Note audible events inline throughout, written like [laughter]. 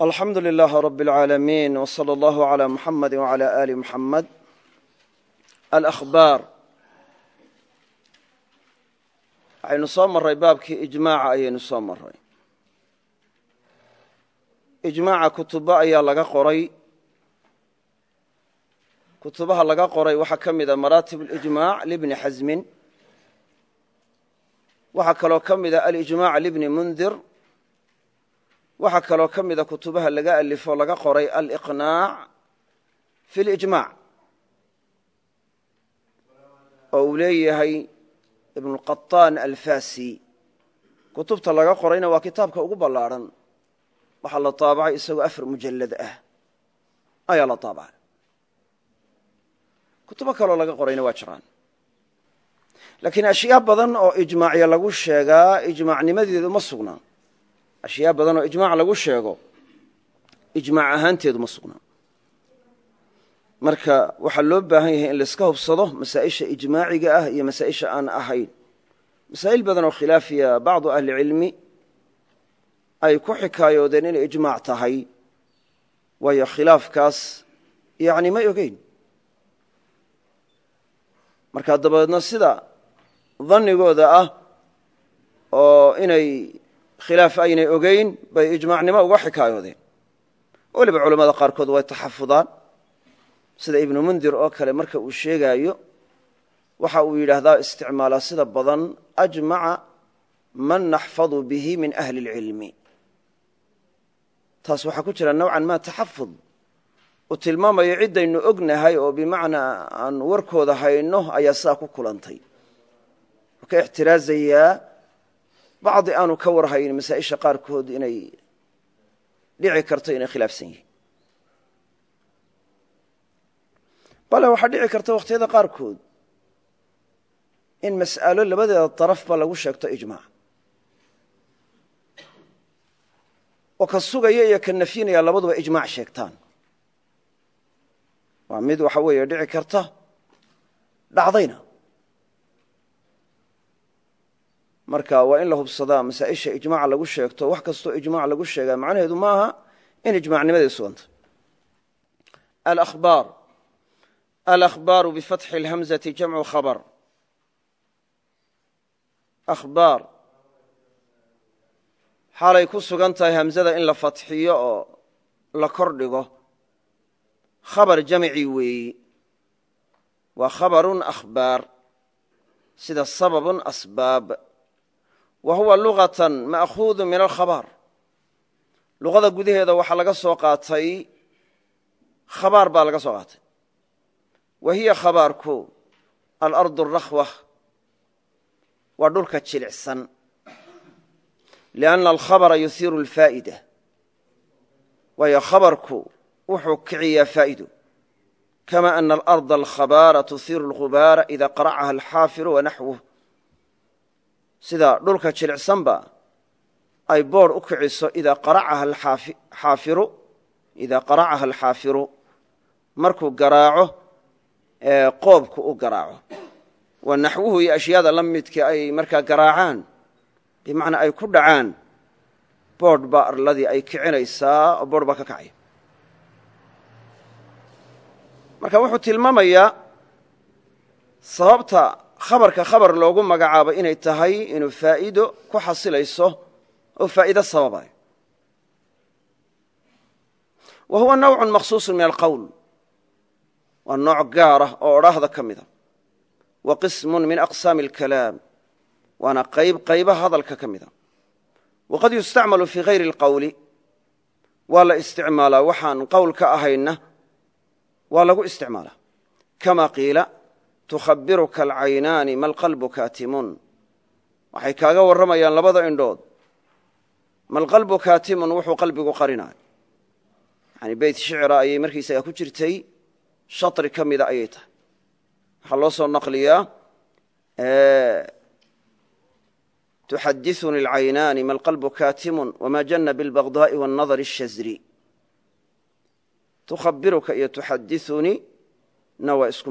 alxamdu lilaah rab اlcaalamiin wslى allahu عalى muxamadi wعalى ali muxamed alahbaar waxaynu soo maray baabkii ijmaaca ayaynu soo maray ijmaaca kutubo ayaa laga qoray kutubaha laga qoray waxaa ka mida maraatib اlijmac libni xasmin waxaa kaloo ka mida alijmac libni mundir waxaa kaloo ka mida kutubaha laga alifo laga qoray aliqnaac fi lijmac oo uu leeyahay ibnuqaطaan alfasi kutubta laga qorayna waa kitaabka ugu ballaadhan waxaa la taabacay isagoo afar mujallad ah. Ayaa la taabacay. Kutubo kaloo laga qorayna waa jiraan. Laakiin ashyaa badan oo ijmaacya lagu sheegaa ijmaacnimadeedu ma sugnaa ashyaa badan oo ijmaac lagu sheego ijmaac ahaanteedu ma sugnaa marka waxaa loo baahan yahay in laiska hubsado masaa'isha ijmaaciga ah iyo masaa'isha aan ahayn. Masaa'il badan oo khilaafiya bacdu ahlicilmi ay ku xikaayoodeen inay ijmaac tahay. Waayo khilaafkaas yani may ogeyn. Marka dabadeedna sida dannigooda ah oo inay khilaaf aynay ogeyn bay ijmaacnimo uga xikaayoodeen weliba culamada qaarkood way taxafudaan. Sida ibnu mundir oo kale marka uu sheegaayo waxa uu yidhaahdaa isticmaalaa sida badan ajmaca man naxfadu bihi min ahli اlcilmi taas waxaa ku jira nowcan ma taxafud. Uu tilmaamayo ciddaynu ognahay oo bimacnaa aan warkooda hayno ayaa sidaa ku kulantay. Wuxuu ka ixtiraazayaa bacdi aanu ka warhayn masaa'isha qaarkood inay dhici karto inay khilaafsan yihiin. Bale waxaa dhici karta wakhtiyada qaarkood in mas'alo labadeeda darafba lagu sheegto ijmaac oo ka sugaya iyo ka nafyinaya labaduba ijmaac sheegtaan. Waa mid waxa weeye dhici karta dhacdayna marka waa in la hubsadaa masaa'isha ijmaaca lagu sheegto wax kastoo ijmac lagu sheegaa macnaheedu ma aha in ijmacnimadii suganta alahbaar alahbaaru bifatxi اlhamzati jamcu khabr ahbaar xaalay ku sugan tahay hamzada in la fatxiyo oo la kor dhigo. Khabar jamci weeyi. Waa khabarun akhbaar. Sida sababun asbaab wa huwa lugatan ma'khuudu min alkhabaar luqada gudaheeda waxaa laga soo qaatay khabaar baa laga soo qaatay. Wa hiya khabaarku alardu arakhwa waa dhulka jilicsan. Lianna alkhabara yuhiiru alfaa'ida waayo khabarku wuxuu kiciyaa faa'ido kama ana alarda alkhabaara tuhiiru alghubaara ida qaracaha alxaafiru wanaxwuh sida dhulka jilicsanba ay boodh u kiciso idaa qaracaha alxaafiru. Markuu garaaco qoobku u garaaco. Wa naxwuhu iyo ashyaada la midka ay markaa garaacaan bimacnaa ay ku dhacaan boodh baa arladii ay kicinaysaa oo boodh baa ka kacaya marka wuxuu tilmaamayaa sababta khabarka khabar loogu magacaabo inay tahay inuu faa'iido ku xasilayso oo faa'iido sababayo. Wa huwa nawcun makhsuusun min alqowl waa nooc gaarah oo odhaahda ka mida wa qismun min aqsaami alkalaam. Waana qayb qaybaha hadalka ka mida waqad yustacmalu fii hayri اlqowli waa la isticmaalaa waxaan qowl ka ahayna waa lagu isticmaalaa. Kama qiila tukhabiruka alcaynaani mal qalbu kaatimun waxay kaaga warramayaan labada indhood. Mal qalbu kaatimun wuxuu qalbigu qarinay yani beyt shicira ayay markiisaga ku jirtay shatri ka mida ayay tahay. Waxaa loo soo naqliyaa tuxadinii alcaynaani mal qalbu kaatimun wama janna bilbagdaai waاnnadari اshazri tukhabiruka iyo tuxadinii na waa isku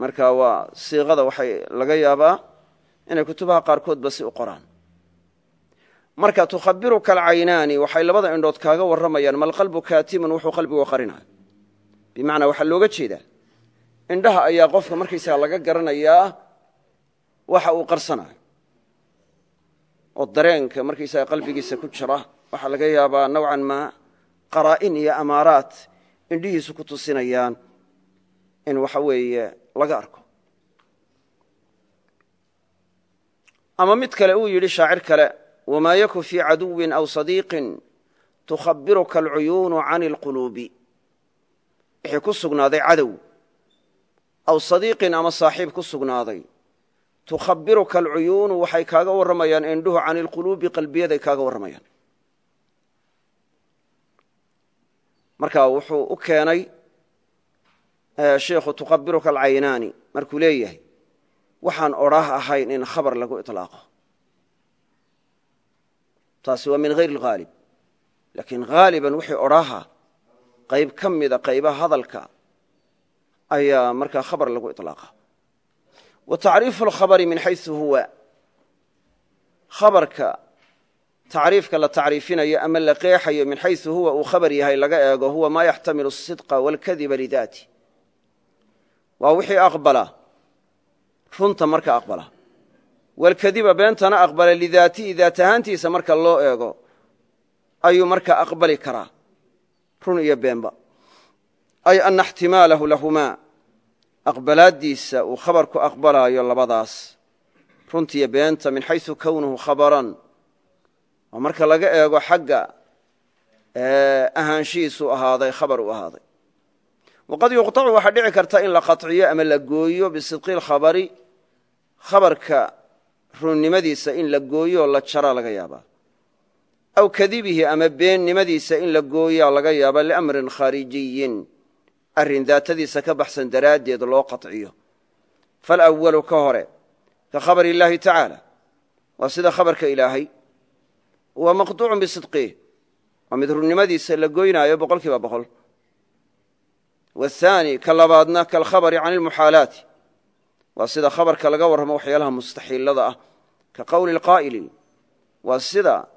marka waa siiqada waxay laga yaabaa inay kutubaha qaarkoodba si u qoraan. Marka tukhabiruka alcaynaani waxay labada indhood kaaga warramayaan malqalbu kaatimun wuxuu qalbigu qarinayo bimacnaa waxaa looga jeedaa indhaha ayaa qofka markaysaga laga garanayaa waxa uu qarsanayo. Oo dareenka markaysaga qalbigiisa ku jira waxaa laga yaabaa nowcan maa qaraa'in iyo amaaraat indhihiisu ku tusinayaan in waxa weeye laga arko. Ama mid kale uu yidhi shaacir kale wamaa yaku fii caduwin aw sadiiqin tukhabiruka alcuyuunu can اlquluubi wixii ku sugnaaday cadow aw sadiiqin ama saaxiib ku sugnaaday. Tukhabiruka alcuyuunu waxay kaaga warramayaan indhuhu can ilquluubi qalbiyaday kaaga warramayaan. Marka wuxuu u keenay Eh, sheikhu tuqabiruka alcaynaani markuu leeyahay waxaan odhaah ahayn in khabar lagu ilaaqo taasi waa min hayr haalib laakiin haaliban wixii odhaaha qayb ka mida qaybaha hadalka ayaa markaa khabar lagu ilaaqa wa tacriifu alkhabari min xaysu huwa. Khabarka tacriifka la tacriifinayo ama la qeexayo min xaysu huwa uu khabar yahay laga eego huwa maa yaxtamilu asidqa walkadiba lidaati waa wixii aqbala. Runta marka aqbala. Walkadiba beentana aqbala lidaatihi daat ahaantiisa marka loo eego ayuu marka aqbali karaa. Run iyo beenba. Ay ana اxtimaalahu lahumaa. Aqbalaaddiisa uu khabarku aqbalaayo labadaas. Runtiiyo beenta min xayثu kownuhu khabaran. Oo marka laga eego xagga ahaanshihiisu ahaaday khabar u ahaaday waqad yuqطacu waxaa dhici karta in la qaطciyo ama la gooyo bisidqi اlkhabari khabarka runnimadiisa in la gooyo la jaraa laga yaabaa aw kadibihi ama beennimadiisa in la gooyaa laga yaaba liamrin khaarijiyin arrin daatadiisa ka baxsan daraaddeed loo qaطciyo falأwalu ka hore ka khabar اllaahi tacaala waa sida khabarka ilaahay waa maqطuucu bisidqih waa mid runnimadiisa la goynaayo boqol kiiba boqol wthaani ka labaadna kalkhabari can lmuxaalaati waa sida khabarka laga warramo waxyaalaha mustaxiilada ah ka qowli qaa'ili waa sida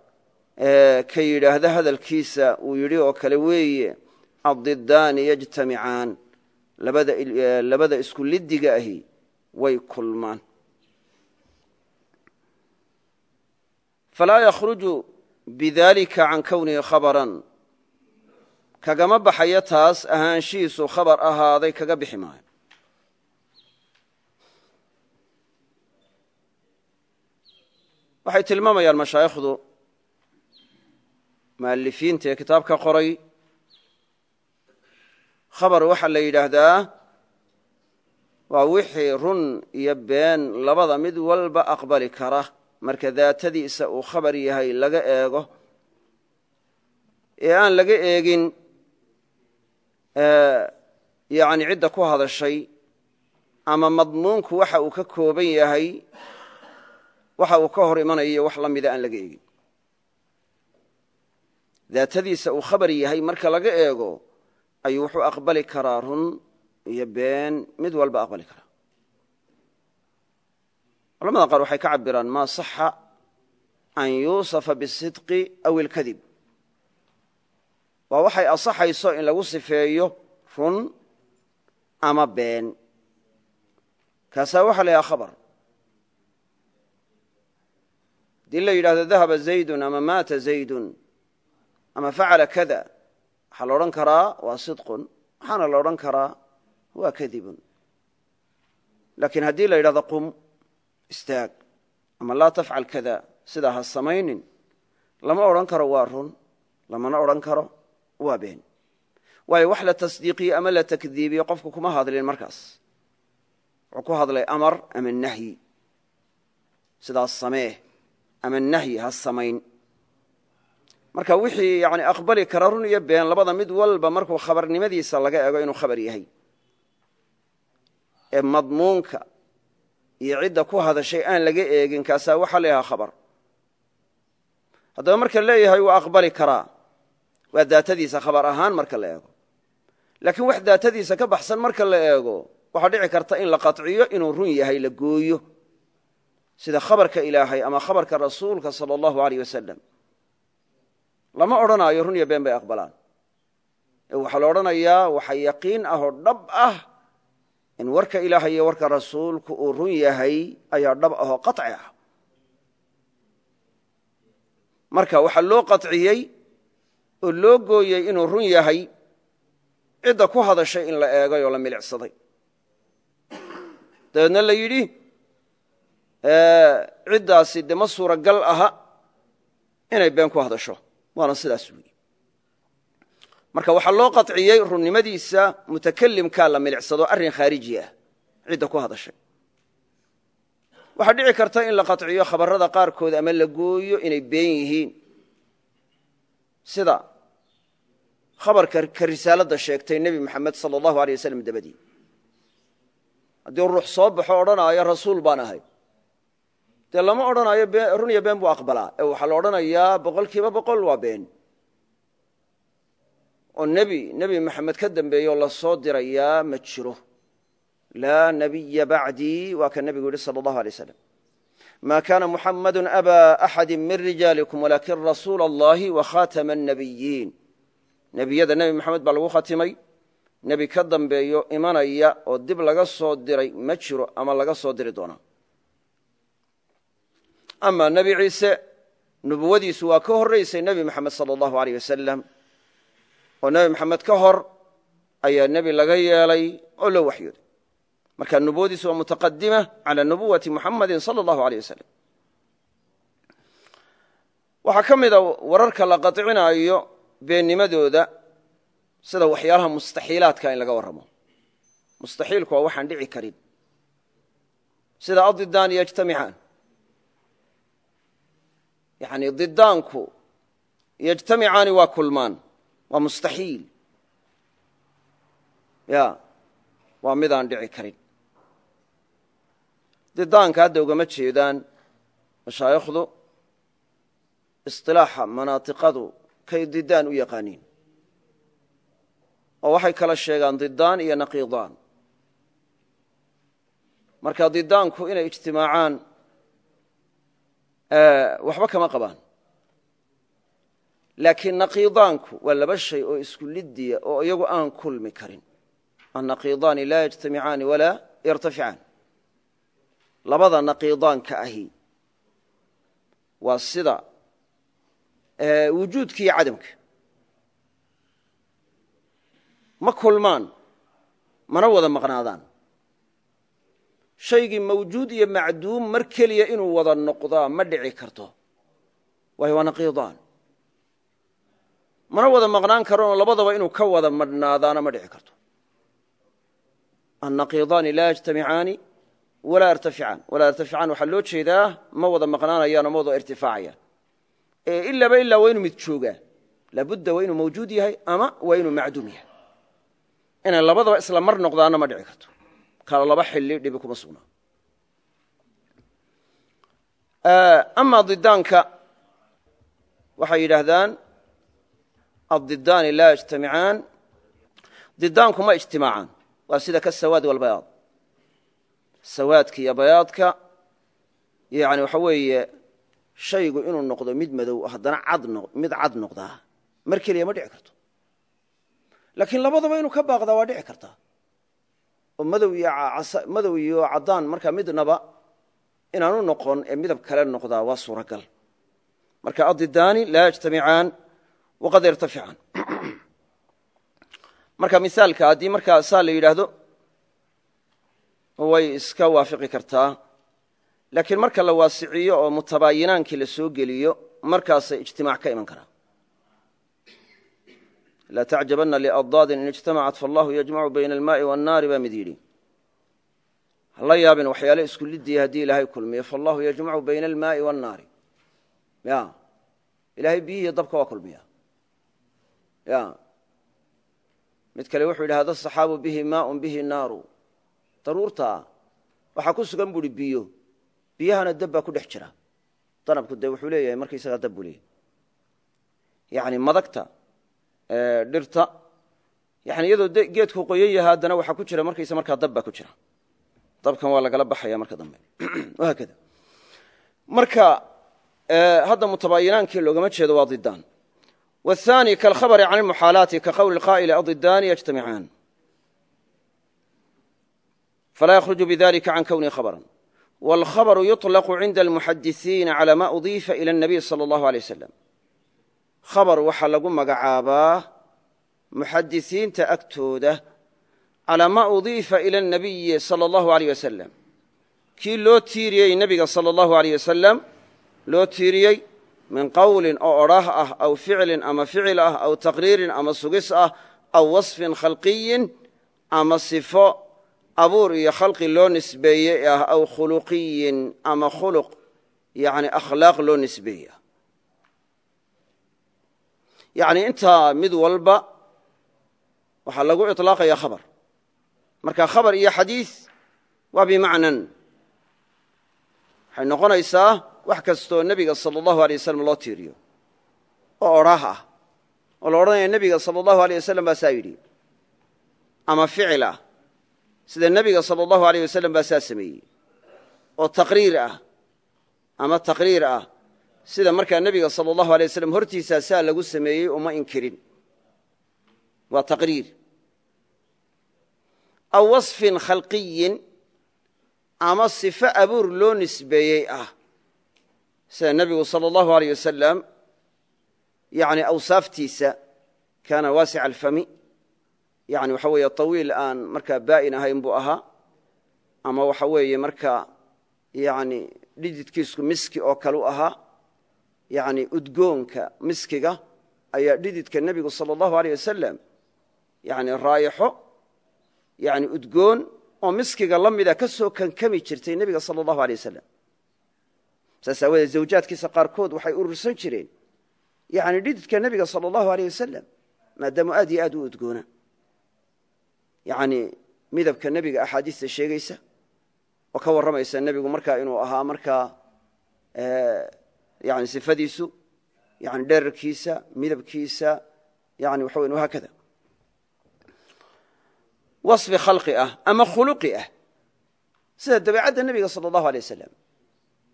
ka yidhaahda hadalkiisa uu yidhi oo kale weeye addidaani yajtamicaan labada isku liddiga ahi way kulmaan falaa yahruju bidalika can kownihi kagama baxayo taas ahaanshihiisu khabar ahaaday kaga bixi maayo. Waxay tilmaamayaan mashaayikhdu mu'alifiinta ee kitaabka qoray. Khabar waxaa la yidhaahdaa waa wixii run iyo been labada mid walba aqbali kara. Marka daatadiisa uu khabar yahay laga eego. Ee aan laga eegin yani cidda ku hadashay ama madmuunku waxa uu ka kooban yahay waxa uu ka hor imanayo wax la mida aan laga eegin. Daatadiisa uu khabar yahay marka laga eego ayuu wuxuu aqbali karaa run iyo been mid walba aqbali karaa. Culamada qaar waxay ka cabiraan maa saxa an yuusafa bisidqi aw ilkadib waa waxay asaxayso in lagu sifeeyo run ama been. Kaasaa waxaa la yidhaha khabar. Haddii la yidhahdo dahaba zaydun ama maata zaydun ama facala kada. Waxaa la odhan karaa waa sidqun. Waxaana la odhan karaa waa kadibun. Laakiin haddii la yidhahdo qum istaag ama laa tafcal kada sidaa ha samaynin. Lama odhan karo waa run. Lamana odhan karo waa been. Waayo wax la tasdiiqiye ama la takdiibiye qofku kuma hadlin markaas. Wuxuu ku hadlay amar ama nahyi. Sidaas samee ama nahyi ha samayn. Marka wixii yani aqbali kara run iyo been labada mid walba markuu khabarnimadiisa laga ego inuu khabar yahay. Ee madmuunka iyo cidda ku hadashay aan laga eegin kaasaa waxaa la khabar. Haddaba marka leeyahay waa aqbali karaa waa daatadiisa khabar ahaan marka la eego laakiin wax daatadiisa ka baxsan marka la eego waxaa dhici karta in la qaطciyo inuu run yahay la gooyo sida khabarka ilaahay ama khabarka rasuulka sala allahu aleyh wasalam lama odhanaayo run iyo been bay aqbalaan ee waxaa la odhanayaa waxa yaqiin ah oo dhab ah in warka ilaahay iyo warka rasuulku uu run yahay ayaa dhab ah oo qaطci ah marka waxaa loo qaطciyey oo loo gooyey inuu run yahay cidda ku hadashay in la eegay oo la milicsaday. Dabeedna la yidhi ciddaasi de ma suuragal aha inay been ku hadasho. Waana sidaas weyi marka waxaa loo qaطciyey runnimadiisa mutakalimkaa la milicsado arrin khaariji ah cidda ku hadashay. Waxaa dhici karta in la qaطciyo khabarada qaarkood ama la gooyo inay been yihiin. Sida khabarka ka risaaladda sheegtay nebi moxamed sala allahu aleyh wasalam dabadii haddii ruux soo baxo odhanaayo rasuul baan ahay. Dee lama odhanaayo run iyo been buu aqbalaa. Ee waxaa la odhanayaa boqol kiiba boqol waa been. Oo nebi nebi moxamed ka dambeeyo la soo dirayaa ma jiro. Laa nabiya bacdii waa ka nebigu yidhi sala allahu alay slam ma kana muxamadu aba axadi min rijaalikum walakin rasuula allahi wakhatama annabiyiin nebiyada nebi moxamed baa lagu khatimay. Nebi ka dambeeyo imanaya oo dib laga soo diray ma jiro ama laga soo diri doonaa ama nebi ciise nubuwadiisu waa ka horraysay nebi moxamed sala allahu aleyh wasalam oo nebi moxamed ka hor ayaa nebi laga yeelay oo loo waxyooday. Marka nubuwadiisu waa mutaqadima cala nubuwati muxamadi sala allahu aleyh wasalam waxaa ka mida wararka la qaطcinaayo beennimadooda sida waxyaalaha mustaxiilaadka in laga warramo. Mustaxiilku waa waxaan dhici karin. Sida adidaan yajtamicaan yani didaanku yajtamicaani waa kulmaan waa mustaxiil. Ya waa midaan dhici karin. Didaanka hadda ugama jeedaan mashaayikhdu isilaaxa manaatiqadu kay didaan u yaqaaniin. Oo waxay kala sheegaan didaan iyo naqiidaan marka didaanku inay ijtimaacaan waxba kama qabaan. Laakiin naqiidaanku waa laba shay oo isku lidiya oo iyagu aan kulmi karin. Annaqiidaani laa yajtamicaani walaa yartaficaan labada naqiidaanka ahi waa sida wujuudka iyo cadamka. Ma kulmaan mana wada maqnaadaan. Shaygii mawjuud iyo macduum mar keliya inuu wada noqdaa ma dhici karto. Waayo waa naqiidaan. Mana wada maqnaan karanoo labadaba inuu ka wada madhnaadaana ma dhici karto. Annaqiidaani laa yajtamicaani walaa yartaficaan walaa yartaficaan waxaa loo jeedaa ma wada maqnaanayaan oo ma wada irtifaacayaan ee ilaaba ilaa waa inuu mid joogaa laabudda waa inuu mawjuud yahay ama waa inuu macduum yahay. Inay labadaba isla mar noqdaana ma dhici karto. Kala laba xilli dhibi kuma sugnaa amaa didaanka waxay yidhaahdaan addidaani laa yajtamicaan didaanku ma ijtimaacaan waa sida ka sawaad walbayaad sawaadka iyo bayaadka yani waxa weeye shaygu inuu noqdo mid madow haddana mid cad noqdaa. Mar keliya ma dhici karto. Laakiin labadaba inuu ka baaqdaa waa dhici kartaa oo madow iyo caddaan markaa midnaba inaanu noqon ee midab kale noqdaa waa suuragal. Marka addidaani laa yajtamicaan waqad yartaficaan [clears throat] marka misaalka haddii markaa saa la yidhaahdo way iska waafiqi kartaa laakiin marka la waasiciyo oo mutabaayinaankii la soo geliyo markaasay ijtimaac ka iman karaa laa tacjabana liadaadin in ijtamacat faallahu yajmacu bayna almaai waannaari baa mid yidhi. Hala yaabin waxyaale isku lidiya haddii ilaahay kulmiyo faallahu yajmacu bayna almaai waannaari ya. Ilahay biyihiiyo dabka waa kulmiya ya. Mid kale wuxuu yidhi hada saxaabu bihi maaun bihi naaru. Daruurtaa waxaa ku sugan buuhi biyo biyahana dab baa ku dhex jira danabku dee wuxuu leeyahay markaysagaa dab buu leeyahay yani madagta dhirta yani iyadoo geedku qoyan yaha haddana waxaa ku jira markaysa markaa dab baa ku jira dabkan waa lagala baxaya marka dambe [clears throat] haakada marka hadda mutabayinaankii loogama jeedo waa didaan wاthaani kalkhabri can اlmuxaalaati ka qowli اlqaa'ili adidaani yajtamicaan falaa yakhruju bidalika can kwnihi khabran wاlkhabru yuطlaqu cinda almuxadisiina calى ma udiifa ilى الnabiy salى اllahu alيه wasalam khabar waxaa lagu magacaabaa muxadisiinta agtooda calaa ma udiifa ila الnabiyi salى اllahu aleyh wasalam kii loo tiiriyey nebiga salى اllahu aleyh wasalam loo tiiriyey min qowlin oo odhaah ah aw ficlin ama ficil ah aw taqriirin ama sugis ah aw wasfin khalqiyin ama sifo abuur iyo khalqi loo nisbeeyey ee ah aw khuluqiyin ama khuluq yani akhlaaq loo nisbeeye ah yani intaa mid walba waxaa lagu iطlaaqaya khabar. Marka khabar iyo xadiis waa bimacnan. Waxay noqonaysaa wax kastoo nebiga sala allahu alay wasalam loo tiiriyo. Oo odhaah ah. Oo la odhanaya nebiga sala allahu alay wasalam baa saa yidhi ama ficil ah sida nebiga sala allahu aleyh wasalam baa saa sameeyey. Oo taqriir ah ama taqriir ah sida markaa nebiga sala allahu aley wasalam hortiisaa saa lagu sameeyey uma inkirin. Waa taqriir. Aw wasfin khalqiyin ama sifo abuur loo nisbeeyey ah sida nebigu sala allahu aleyh wasalam yani awsaaftiisa kaana waasica alfami yani waxa weeye tawiil aan markaa baa'in ahayn buu ahaa ama waxa weeye markaa yani dhididkiisku miski oo kale u ahaa yani udgoonka miskiga ayaa dhididka nebigu sala allahu aleyh wasalam yani raayaxo yani udgoon oo miskiga la mida ka soo kankami jirtay nebiga sala allahu aleyh wasalam saas aawadeed zawjaadkiisa qaarkood waxay urursan jireen yani dhididka nebiga sala allahu aleyh wasalam maadaama aad iyo aad u udgoona yani midabka nebiga axaadiista sheegaysa oo ka warramaysa nebigu markaa inuu ahaa markaa yani sifadiisu yani dherarkiisa midabkiisa yani waxa weyn haakada waصfi khalqi ah ama khuluqi ah sida dabeicadda nebiga salى اllahu alيyه wasalam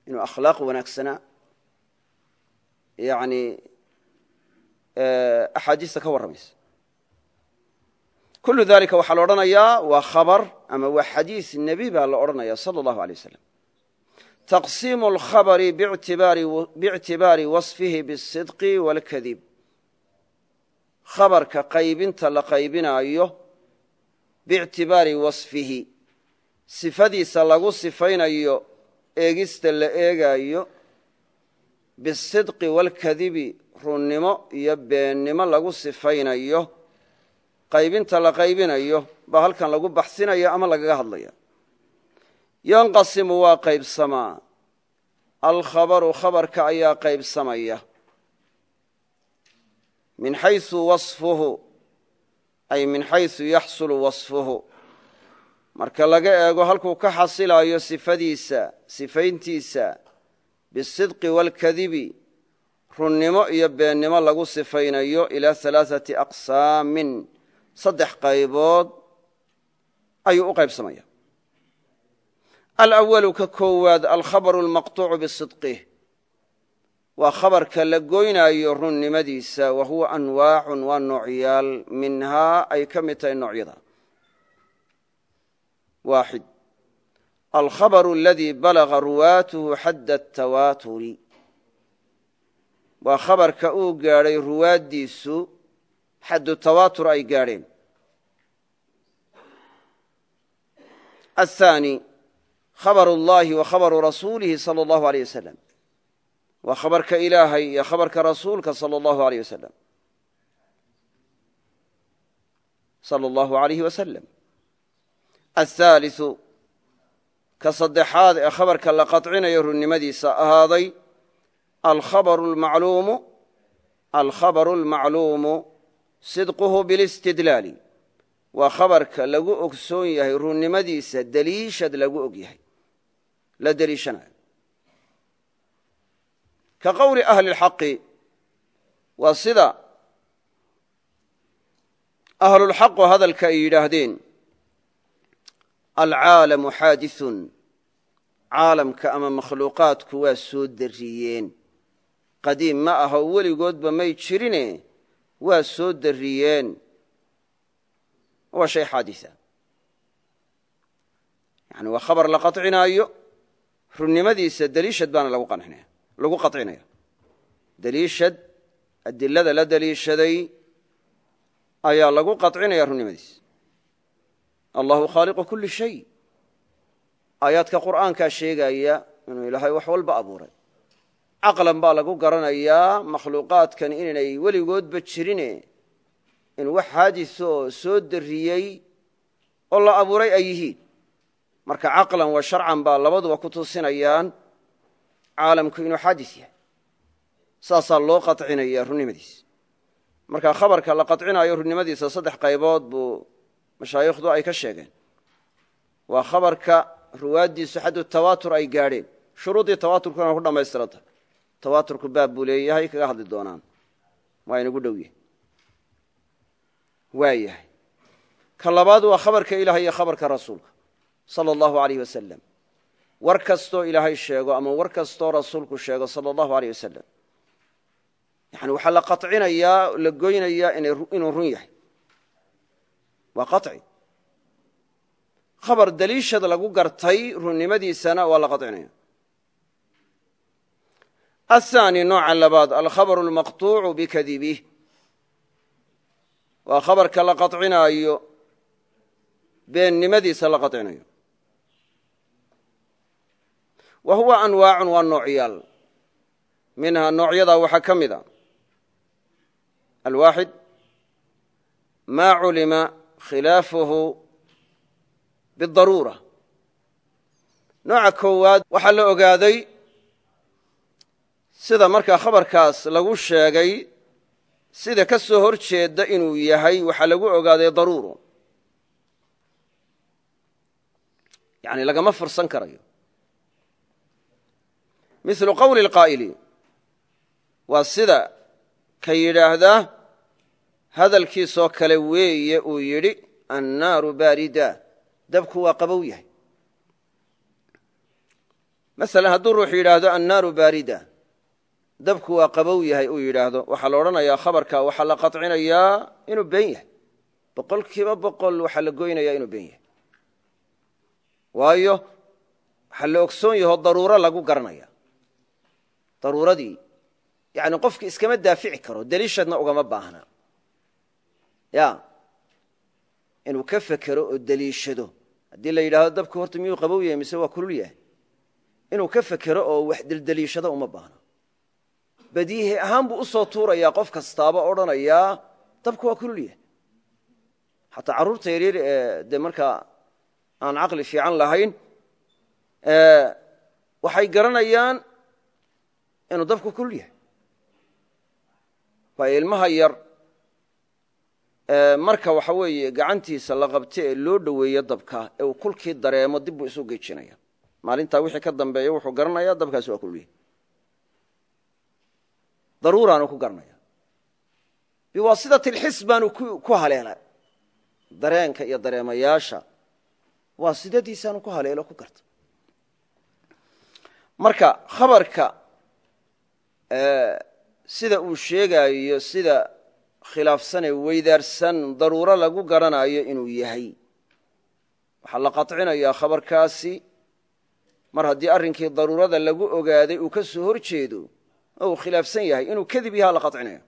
inuu akhlaaq wanaagsanaa yani axaadiista ka warramaysa kullu dalika waxaa la odhanayaa waa khabar ama waa xadiis nebi baa la odhanaya sala allahu alay wasalam taqsiimu alkhabari bictibaari wasfihi bisidqi waalkadiib khabarka qaybinta la qaybinaayo bictibaari wasfihi sifadiisa lagu sifaynayo eegista la eegaayo bisidqi waalkadibi runnimo iyo beennimo lagu sifaynayo qaybinta la qaybinayo baa halkan lagu baxsinaya ama lagaga hadlaya yanqasimu waa qaybsamaa alkhabaru khabarka ayaa qaybsamaya. Min xaysu wasfuhu ay min xaysu yaxsulu wasfuhu. Marka laga eego halkuu ka xasilayo sifadiisa sifayntiisa bisidqi waalkadibi runnimo iyo beennimo lagu sifaynayo ilaa alaaثati aqsaamin saddex qaybood ayuu u qaybsamaya. Alawalu ka koowaad alkhabaru almaqطuucu bisidqih. Waa khabarka la goynaayo runnimadiisa wa huwa anwaacun waa noocyaal. Minhaa ay ka mid tahay noocyada. Waaxid. Alkhabaru aladii balaga ruwaatuhu xadda atawaaturi waa khabarka uu gaadhay ruwaaddiisu xaddu tawaatur ay gaadheen athaani khabaru ullaahi wa khabaru rasuulihi sala allahu aleyh wasalam waa khabarka ilaahay iyo khabarka rasuulka sala allahu aleyh wasalam sala allahu alayhi wasalam athaaliu ka saddexaad ee khabarka la qacinayo runnimadiisa ahaaday alkhabaru almacluumu alkhabaru almacluumu sidquhu bilistidlaali waa khabarka lagu ogsoon yahay runnimadiisa deliishad lagu og yahay. La deliishanayo. Ka qowli ahli اlxaqi waa sida ahlulxaqu hadalka ay yidhaahdeen alcaalamu xaadiثun caalamka ama makhluuqaadku waa soo darriyeen. Qadiim ma aho weligoodba may jirine waa soo darriyeen waa shay xaadisa yani waa khabar la qaطcinaayo runnimadiisa deliishad baana lagu qaطcinaya deliishad adilada la deliishaday ayaa lagu qaطcinaya runnimadiisa allahu khaaliqu kuli shay aayaadka qur'aankaa sheegaya inuu ilaahay wax walba abuuray caqlan baa lagu garanayaa makhluuqaadkan inaynay weligoodba jirine. In wax xaadiso oo soo darriyey oo la abuuray ay yihiin. Marka caqlan wa sharcan baa labaduba ku tusinayaan caalamku inuu xaadis yahay. Saasaa loo qaطcinaya runnimadiisa. Marka khabarka la qaطcinayo runnimadiisa saddex qaybood buu mashaayikhdu ay ka sheegeen. Waa khabarka ruwaaddiisu xaddu tawaatur ay gaadheen. Shuruuddii tawaaturkuna ku dhammaystiranta tawaaturku baab buu leeyahay kaga hadli doonaan. Waa inagu dhow yahay. Waa yahay. Ka labaad waa khabarka ilahay iyo khabarka rasuulka sala allahu alayh wasalam war kastoo ilaahay sheego ama war kastoo rasuulku sheego sala allahu aleyh wasalam yani waxaa la qacinayaa la goynayaa inuu run yahay. Waa qaci khabar daliishad lagu gartay runnimadiisana waa la qacinaya aلثaanي nooca labaad alkhabr اlmaqطuucu bikadibih waa khabarka la qaطcinaayo beennimadiisa la qaطcinayo wa huwa anwaacun waa noocyaal minhaa noocyadaa waxaa ka mid a alwaaxid ma culima khilaafuhu bidaruura nooca koowaad waxaa la ogaaday sida markaa khabarkaas lagu sheegay sida ka soo hor jeeda inuu yahay waxaa lagu ogaaday daruuro yani lagama fursan karayo. Milu qowli اlqaa'ili waa sida ka yidhaahdaa hadalkiisoo kale weeye uu yidhi annaaru baarida. Dabku waa qabow yahay. Maala hadduu ruux yidhaahdo annaaru baarida dabku waa qabow yahay uu yidhaahdo. Waxaa la odhanayaa khabarka waxaa la qaطcinayaa inuu been yahay. Boqol boqol waxaa la goynayaa inuu been yahay. Waayo waxaa la ogsoon yahoo daruuro lagu garanaya daruuradii yani qofki iskama daafici karo deliishadna ugama baahna. Ya inuu ka fekero oo deliishado. Haddii la yidhahdo dabku horta miyuu qabow yahay mise waa kulul yahay? Inuu ka fekero oo wax deldeliishado uma baahna badiihi ahaan buu u soo tuurayaa qof kastaaba odhanayaa dabku waa kulul yahay. Xataa carruurta yaryar ee dee markaa aan caqli fiican lahayn waxay garanayaan inuu dabku kulul yahay. Ilmaha yar marka waxa weeye gacantiisa la qabta ee loo dhoweeyo dabka ee uu kulkii dareemo dib isu gejinaya. Maalintaa wixii ka dambeeya wuxuu garanayaa dabkaasi waa kulul daruuraanu ku garanaya biwaasitati lxis baanu ku haleela. Dareenka iyo dareemayaasha waasidadiisaanu ku haleelo ku garta marka khabarka sida uu sheegaayo sida khilaafsanee weydaarsan daruuro lagu garanayo inuu yahay. Waxaa la qaطcinayaa khabarkaasi. Mar haddii arrinkii daruurada lagu ogaaday uu ka soo hor jeedo oo uu khilaafsan yahay inuu kadib yahaa la qaطcinaya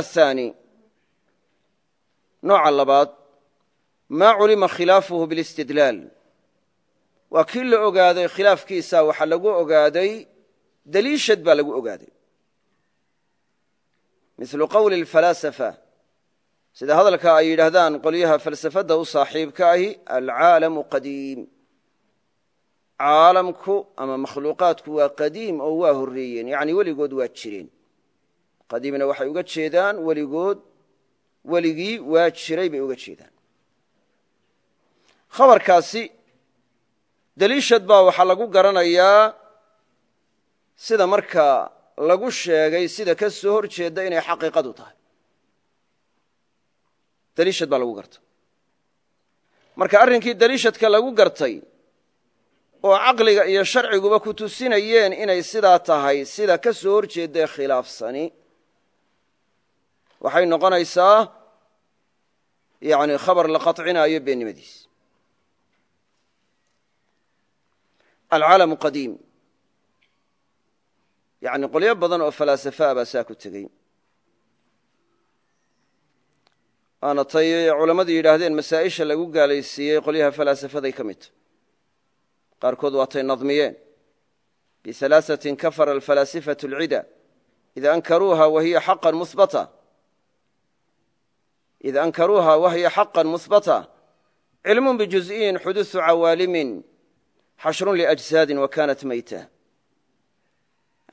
athaani nooca labaad maa culima khilaafuhu bilistidlaal. Waa kii la ogaaday khilaafkiisa waxaa lagu ogaaday deliishad baa lagu ogaaday. Milu qowli اlfalasafa sida hadalka ay yidhaahdaan qolyaha falsafadda u saaxiibka ahi alcaalamu caalamku ama makhluuqaadku waa qadiim oo waa horreeyeen. Yani weligood waa jireen. Qadiimna waxay uga jeedaan weligood weligii waa jiray bay uga jeedaan. Khabarkaasi deliishad baa waxaa lagu garanayaa sida markaa lagu sheegay sida ka soo hor jeedda inay xaqiiqadu tahay. Deliishad baa lagu garta marka arrinkii deliishadka lagu gartay oo caqliga iyo sharciguba ku tusinayeen inay sidaa tahay sida ka soo hor jeeddae khilaafsani. Waxay noqonaysaa yani khabar la qaطcinaayo beennimadiis alcaalamu qadiim. Yani qolyo badan oo falaasafa baa saa ku tegey. Waana tay culammadu yidhaahdeen masaa'isha lagu gaalaysiiyey qolyaha falaasafaday ka midta qaarkood waatay nadmiyeen bialaaثatin kafara alfalaasifaة اlcida id ankaruuha wahiya xaqan muhbata id ankaruuha wahiya xaqan muhbata cilmu bijuز'iyin xuduثu cawaalimin xashrun liأjsaadin wa kanat mayta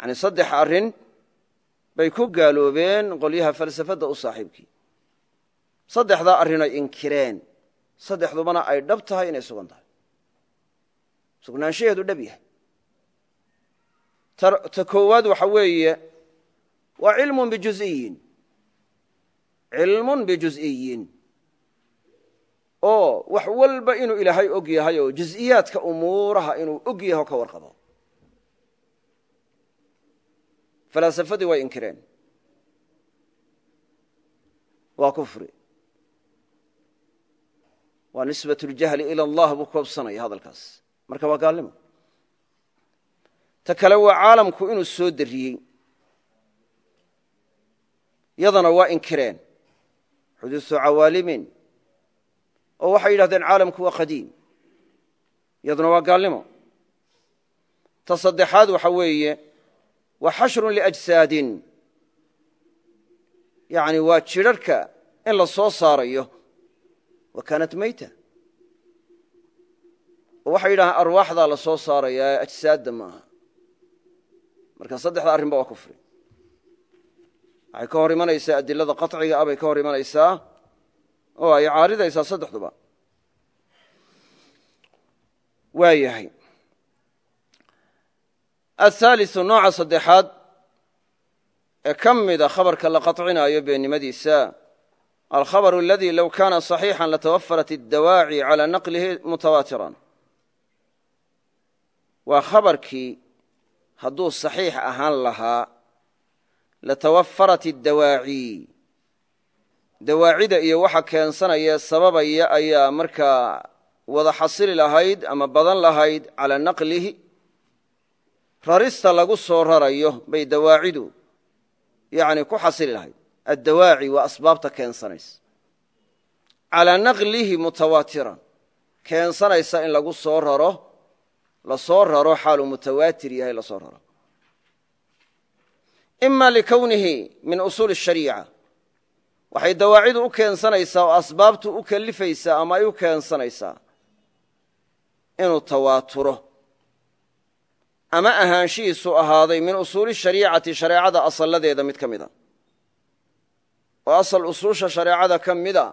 yani saddex arrin bay ku gaaloobeen qolyaha falsafadda u saaxiibkii saddexdaa arrinay inkireen saddexdubana ay dhab tahay inay sugan tahay sugnaanshaheedu dhab yahay. Ta koowaad waxa weeye waa cilmun bijuziyin cilmun bijuziyin oo wax walba inuu ilaahay og yahay oo juziyaadka umuuraha inuu og yahay oo ka warqabo. Falaasafadii way inkireen. Waa kufri. Waa nisbat اljahli ilى allah buu koobsanaya hadalkaas marka waa gaalnimo ta kale waa caalamku inuu soo dariyey. Yadana waa inkireen. Xuduuثu cawaalimin. Oo waxay yidhahdeen caalamku waa qadiim. Yaduna waa gaalnimo. Ta saddexaad waxa weeye waa xashrun liajsaadin yani waa jidharhka in la soo saarayo. Wa kaanat mayta oo waxay yidhahdeen arwaaxdaa la soo saarayaa ajsaadda maaha marka saddexda arrinba waa kufri waxay ka hor imanaysaa adilada qaطciga ah bay ka hor imanaysaa oo ay caaridaysaa saddexduba waa yahay athaaliثu nooca saddexaad ee ka mida khabarka la qaطcinaayo beennimadiisa alkhabr اladي low kana صaxiixa latawafarat اdawaaci calى naqlihi mutawaatiran waa khabarkii hadduu صaxiix ahaan lahaa latawafarat اdawaaci dawaacida iyo waxa keensanaya sababaya ayaa markaa wada xasili lahayd ama badan lahayd calaa naqlihi. Rarista lagu soo rarayo bay dawaacidu yani ku xasili lahayd. Addawaaci waa asbaabta keensanaysa. Calaa naqlihi mutawaatiran keensanaysa in lagu soo raro la soo raro xaaluu mutawaatir yahay la soo raro. Ima likownihi min usuuli الshariica waxay dawaacidu u keensanaysaa oo asbaabtu u kelifaysaa ama ay u keensanaysaa inuu tawaaturo. Ama ahaanshihiisu ahaaday min usuuli shariicati shareecada asalladeeda mid ka mida oo asal usuusha shareecada ka mida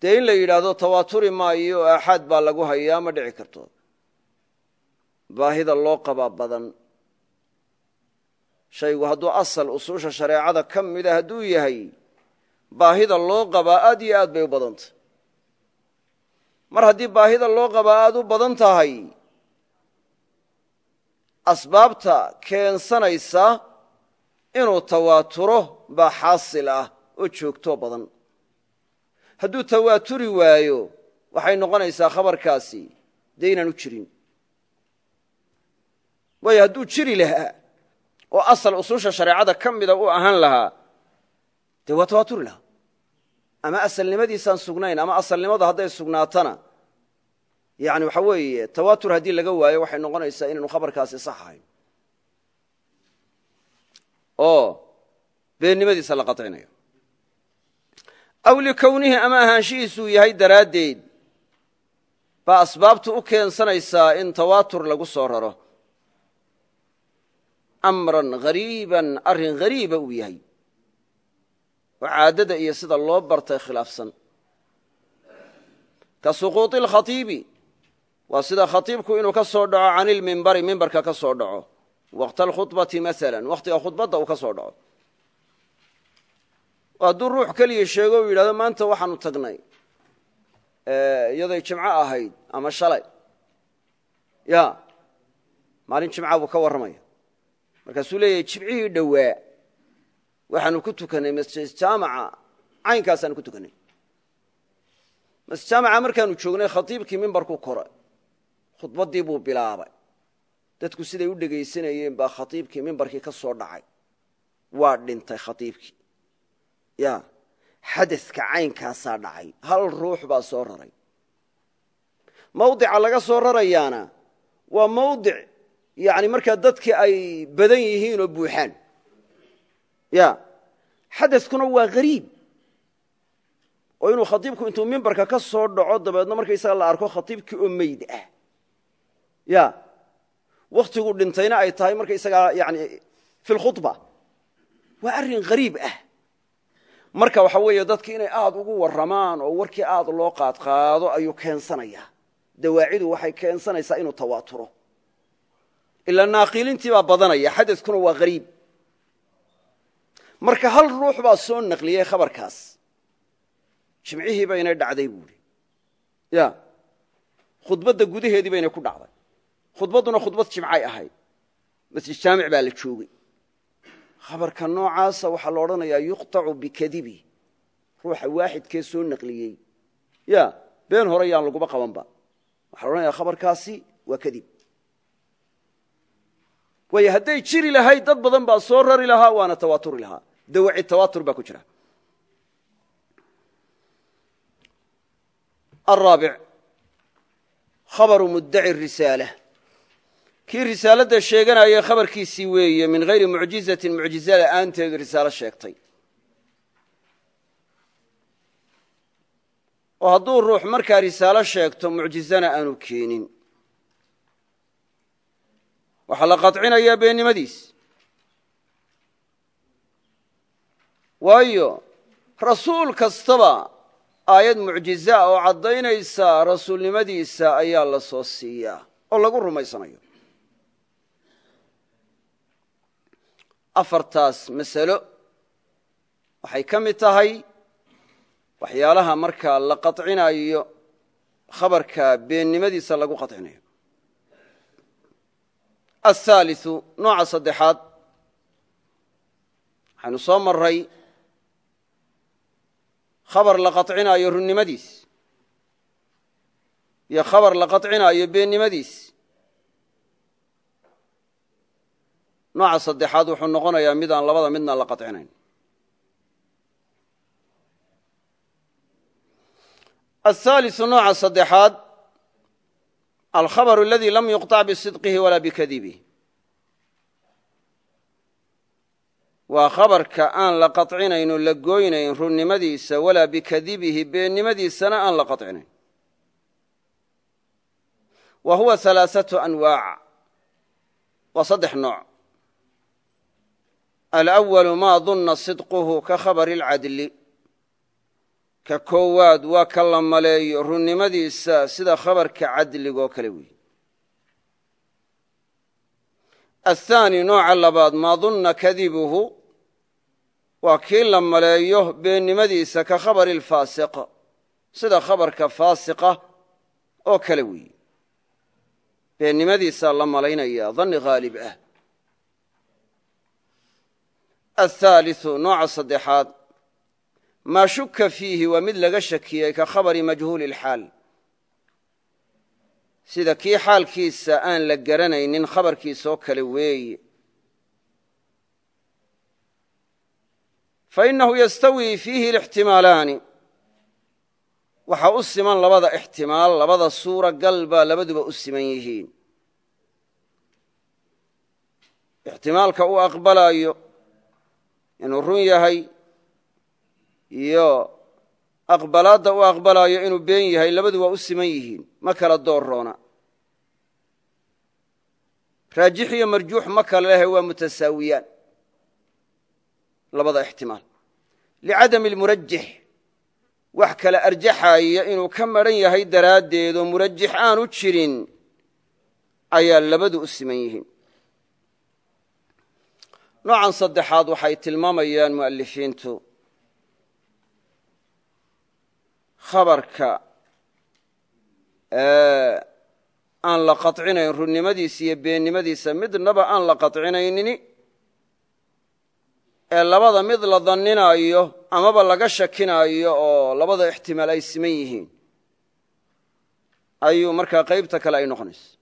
dee in la yidhaahdo tawaaturi maayo oo aaxaad baa lagu hayaa ma dhici karto. Baahida loo qabaa badan. Shaygu hadduu asal usuusha shareecada ka mida hadduu yahay baahida loo qabaa aad iyo aad bay u badantah. Mar haddii baahida loo qabaa aad u badan tahay asbaabta keensanaysa inuu tawaaturo baa xaasil ah oo joogtoo badan hadduu tawaaturi waayo waxay noqonaysaa khabarkaasi dee inaanu jirin. Waayo hadduu jiri lahaa oo asal usuusha shareecada ka mida u ahaan lahaa dee waa tawaaturi lahaa? Ama asalnimadiisaan sugnayn ama asalnimadu hadday sugnaatana yani waxa weeye tawaatur haddii laga waayo waxay noqonaysaa inaanu khabarkaasi sax ahayn. Oo beennimadiisa la qaطcinayo aw likownihi ama ahaanshihiisuu yahay daraaddeed baa asbaabtu u keensanaysaa in tawaatur lagu soo raro. Amran hariiban arrin hariiba uu yahay. Oo caadada iyo sida loo bartay khilaafsan. Ka suquuطi اlkhatiibi waa sida khatiibku inuu ka soo dhaco can ilmimbari mimbarka ka soo dhaco. Waqta alkhubati maala wakhtiga khudbadda uu ka soo dhaco oo hadduu ruux keliya sheego u yidhahdo maanta waxaanu tagnay. Iyaday jimco ahayd ama shalay. Ya maalin jimca buu ka warramaya. Markaasuu leeyahay jimcihii dhowaa. Waxaanu ku tukannay masjid jaamaca. Caynkaasaanu ku tukannay masjid jaamaca markaanu joognay khatiibkii mimbarku koray. Khudbaddii buu bilaabay. Dadku siday u dhegaysanayeen baa khatiibkii mimbarkii ka soo dhacay. Waa dhintay khatiibkii ya xadadka caynkaasaa dhacay hal ruux baa soo raray. Mawdica laga soo rarayaana waa mawdic yani markaa dadkii ay badan yihiin oo buuxaan. Ya xadadkuna waa hariib oo inuu khatiibku intuu mimbarka ka soo dhaco dabeedna markaysaga la arko khatiibkii oo meyd ah. Ya wakhtigu dhintayna ay tahay markaysagaa yani fi lkhudba waa arrin hariib ah marka waxa weeye dadki inay aada ugu warramaan oo warkii aad loo qaadqaado ayuu keensanayaa dawaacidu waxay keensanaysaa inuu tawaaturo. Ilaa naaqilintii baa badanaya xadadkuna waa hariib marka hal ruux baa soo naqliyey khabarkaas. Jimcihii baynay dhacday buuhi ya khudbadda gudaheedii baynay ku dhacday. Khudbadduna khudbad jimcay ahayd. Masjid jaamic baa la joogay khabarka noocaasa waxaa la odhanayaa yuqطacu bikadibi. Ruuxa waaxidkee soo naqliyey. Ya been hore yaan laguba qabanba. Waxaa la odhanaya khabarkaasi waa kadib. Waayo hadday jiri lahayd dad badan baa soo rari lahaa waana tawaaturi lahaa. Dawaci tawaatur baa ku jira. Araabic khabaru muddaci risaala kii risaaladda sheeganayay khabarkiisii weeye min hayri mucjizatin mucjiza la'aanteedu risaalo sheegtay. Oo hadduu ruux markaa risaalo sheegto mucjizana aanu keenin. Waxaa la qadcinayaa beennimadiis waayo rasuul kastaba aayad mucjiza oo caddaynaysa rasuulnimadiisa ayaa la soo siiyaa oo lagu rumaysanayo afartaas masalo waxay ka mid tahay waxyaalaha markaa la qadcinayo khabarka beennimadiisa lagu qadcinayo. Athaaliu nooca saddexaad waxaynu soo maray khabar la qadcinaayo runnimadiis iyo khabar la qadcinaayo beennimadiis nooca saddexaad wuxuu noqonayaa mid aan labada midna la qadcinayn athaaliu nooca saddexaad alkhabr اladي lam yuqطc bصidqihi walaa bikadibih waa khabarka aan la qaطcinayno la gooynayn runnimadiisa walaa bikadibihi beennimadiisana aan la qaطcinayn wa huwa ثalaaثaة anwaac waa saddex nooc alأwalu ma duna صidquhu ka khabr اlcadli ka koowaad waa ka la maleeyo runnimadiisa sida khabarka cadligoo kale weeye athaani nooca labaad maa dunna kadibuhu waa kii la maleeyo beennimadiisa ka khabari alfaasiq sida khabarka faasiqa oo kale weeye beennimadiisaa la malaynaya danni haalib ah athaaliu nooca saddexaad maa shuka fiihi waa mid laga shakiyey ka khabari majhuuli lxaal sida kii xaalkiisa aan la garanaynin khabarkiisaoo kale weeye fainahu yastawii fiihi lixtimaalaani waxaa u siman labada ixtimaal labada suuragal baa labaduba u siman yihiin ixtimaalka uu aqbalayo inuu run yahay iyo aqbalaadda u aqbalaayo inuu been yahay labadu waa u siman yihiin. Ma kala doorroona. Raajix iyo marjuux ma kala lehe waa mutasaawiyaan. Labada ixtimaal. Licadami almurajix. Wax kala arjaxaaya inuu ka madhan yahay daraaddeed oo murajix aanu jirin ayaa labadu u siman yihiin noocan saddexaad waxay tilmaamayaan mu'alifiintu khabarka aan la qaطcinayn runnimadiisa iyo beennimadiisa midnaba aan la qaطcinaynin ee labada mid la danninaayo amaba laga shakinaayo oo labada ixtimaal ay siman yihiin ayuu markaa qaybta kale ay noqonaysa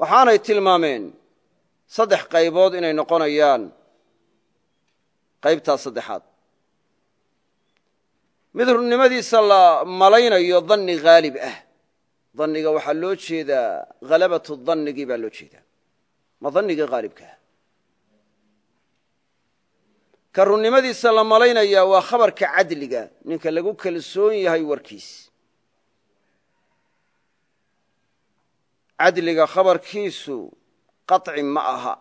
waxaanay tilmaameen saddex qaybood inay noqonayaan qaybtaas saddexaad. Mid runnimadiisa la malaynayo danni haalib ah. Danniga waxaa loo jeedaa halabatu dannigii baa loo jeedaa ma dannigii haalibka ah. Ka runnimadiisa la malaynayaa waa khabarka cadliga ninka lagu kalsoon yahay warkiis cadliga khabarkiisu qaطci ma aha.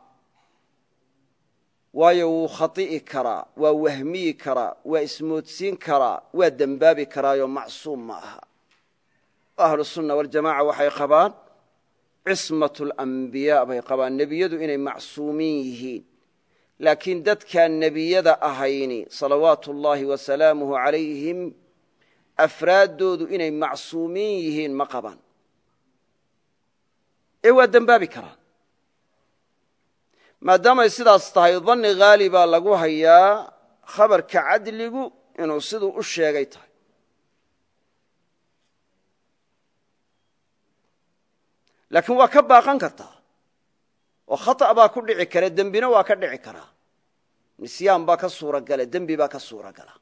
Waayo wuu khai'i karaa waa wahmiyi karaa waa ismoodsiin karaa waa dembaabi karaayo macsuum ma aha. Ahlu sunna waljamaca waxay qabaan cismat alambiyaa bay qabaan nebiyadu inay macsuumiin yihiin. Laakiin dadkaan nebiyada ahayni salawaatu ullaahi wasalaamuhu calayhim afraaddoodu inay macsuumiin yihiin ma qabaan ee waa dembaabi karaan maadaamay sidaas tahay danni haali baa lagu hayaa khabarka cadligu inuu siduu u sheegay tahay. Laakiin waa ka baaqan kartaa. Oo khata' baa ku dhici kara dembina waa ka dhici karaa nisyaan baa ka suuragala dembi baa ka suuragala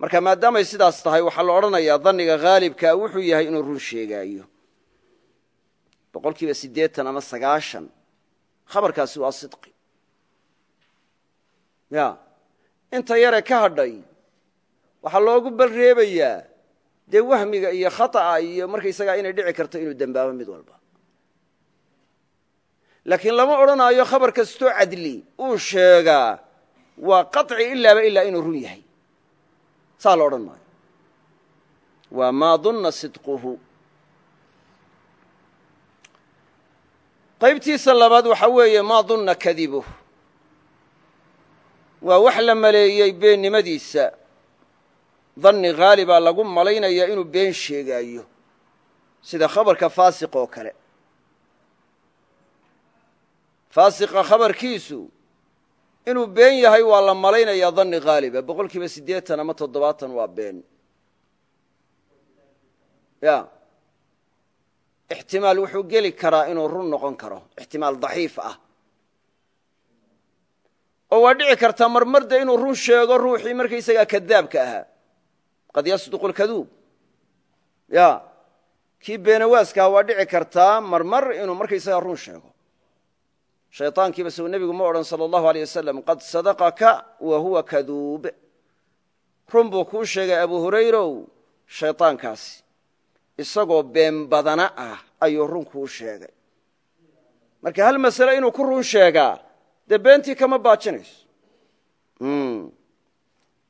marka maadaamay sidaas tahay waxaa la odhanayaa danniga haalibkaa wuxuu yahay inuu run sheegaayo boqol kiiba siddeetan ama sagaashan. Khabarkaasi waa sidqi. Ya inta yare ka hadhay waxaa loogu balreebayaa dee wahmiga iyo khata'a iyo markaysagaa inay dhici karto inuu dembaabo mid walba. Laakiin lama odhanaayo khabar kastoo cadli uu sheegaa waa qaطci ilaaba ilaa inuu run yahay. Saa la odhan maayo. Waa maa dunna sidquhu qaybtiisa labaad waxa weeye maa dunna kadibuh waa wax la maleeyey beennimadiisa danni haali baa lagu malaynayaa inuu been sheegaayo sida khabarka faasiq oo kale. Faasiqa khabarkiisu inuu been yahay waa la malaynayaa danni haaliba boqol kiiba siddeetan ama toddobaatan waa been. Ya ixtimaal wuxuu geli karaa inuu run noqon karo ixtimaal daciif ah oo waa dhici kartaa marmarda inuu run sheego ruuxii markaysagaa kadaabka ahaa qad yasduqu lkaduub ya kii beenawaaskaha waa dhici kartaa marmar inuu markaysagaa run sheego shayطaankiiba suu nebigu ma odhan salى اllahu alيyه wasalam qad sadaqaka wa huwa kaduub run buu kuu sheegay abu hurayrow shayطaankaasi isagoo been badana ah ayuu run kuu sheegay. Marka hal masale inuu ku run sheegaa dee beentii kama baajinayso?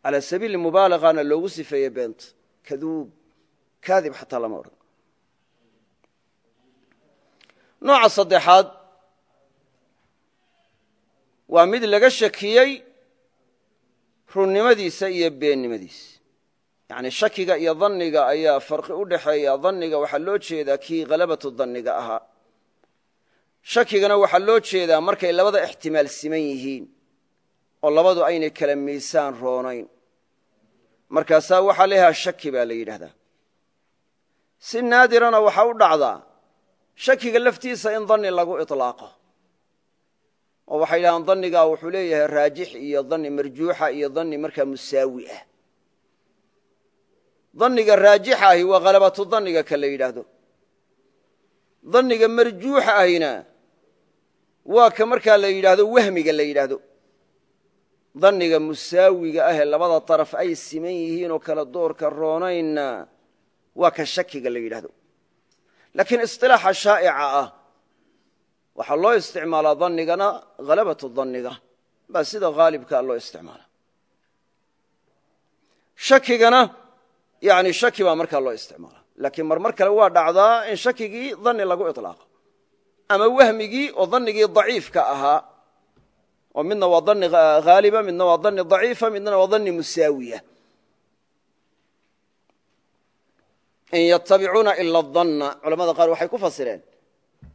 Calى sabiili mubaalagaana loogu sifeeyey beenta. Kaduub kaadib xataa lama odhan. Nooca saddexaad waa mid laga shakiyey runnimadiisa iyo beennimadiisa yacni shakiga iyo danniga ayaa farqi u dhexeeya. Danniga waxaa loo jeedaa kii halabatu danniga ahaa. Shakigana waxaa loo jeedaa markay labada ixtimaal siman yihiin oo labadu aynay kala miisaan roonayn. Markaasaa waxaa leeyahaa shaki baa la yidhahdaa si naadirana waxaa u dhacdaa shakiga laftiisa in danni lagu iطlaaqo oo waxay yidhahdaan dannigaa wuxuu leeyahay raajix iyo danni marjuuxa iyo danni markaa musaawi ah danniga raajixa ahi waa khalabatu danniga ka la yidhaahdo. Danniga marjuuxa ahina waa ka markaa la yidhaahdo wahmiga la yidhaahdo. Danniga musaawiga ahee labada daraf ay siman yihiin oo kala doorka roonaynna waa ka shakiga la yidhaahdo. Laakiin isilaaxa shaa'ica ah waxaa loo isticmaalaa dannigana halabatu danniga baa sida haalibkaa loo isticmaala yani shaki baa markaa loo isticmaala laakiin marmar kale waa dhacdaa in shakigii danni lagu iطlaaqo ama wahmigii oo dannigii daciifka ahaa. Oo midna waa danni haaliba midna waa danni daciifa midna waa danni musaawiya. In yatabicuuna ila danna culamada qaar waxay ku fasireen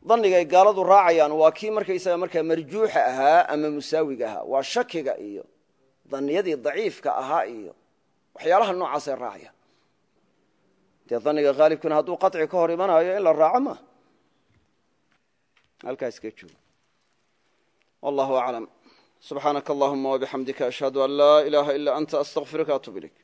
dannigay gaaladu raacayaan waa kii markaysaga markaa marjuuxa ahaa ama musaawiga ahaa. Waa shakiga iyo danniyadii daciifka ahaa iyo waxyaalaha noocaasay raacayaan dee danniga haalibkuna hadduu qaطci ka hor imanaayo in la raaco ma. Halkaa iska joogo wallahu aclam. Subxaanaka allahuma wabixamdika ashhadu an laa ilaaha ila anta astaqfiruka atub ilayk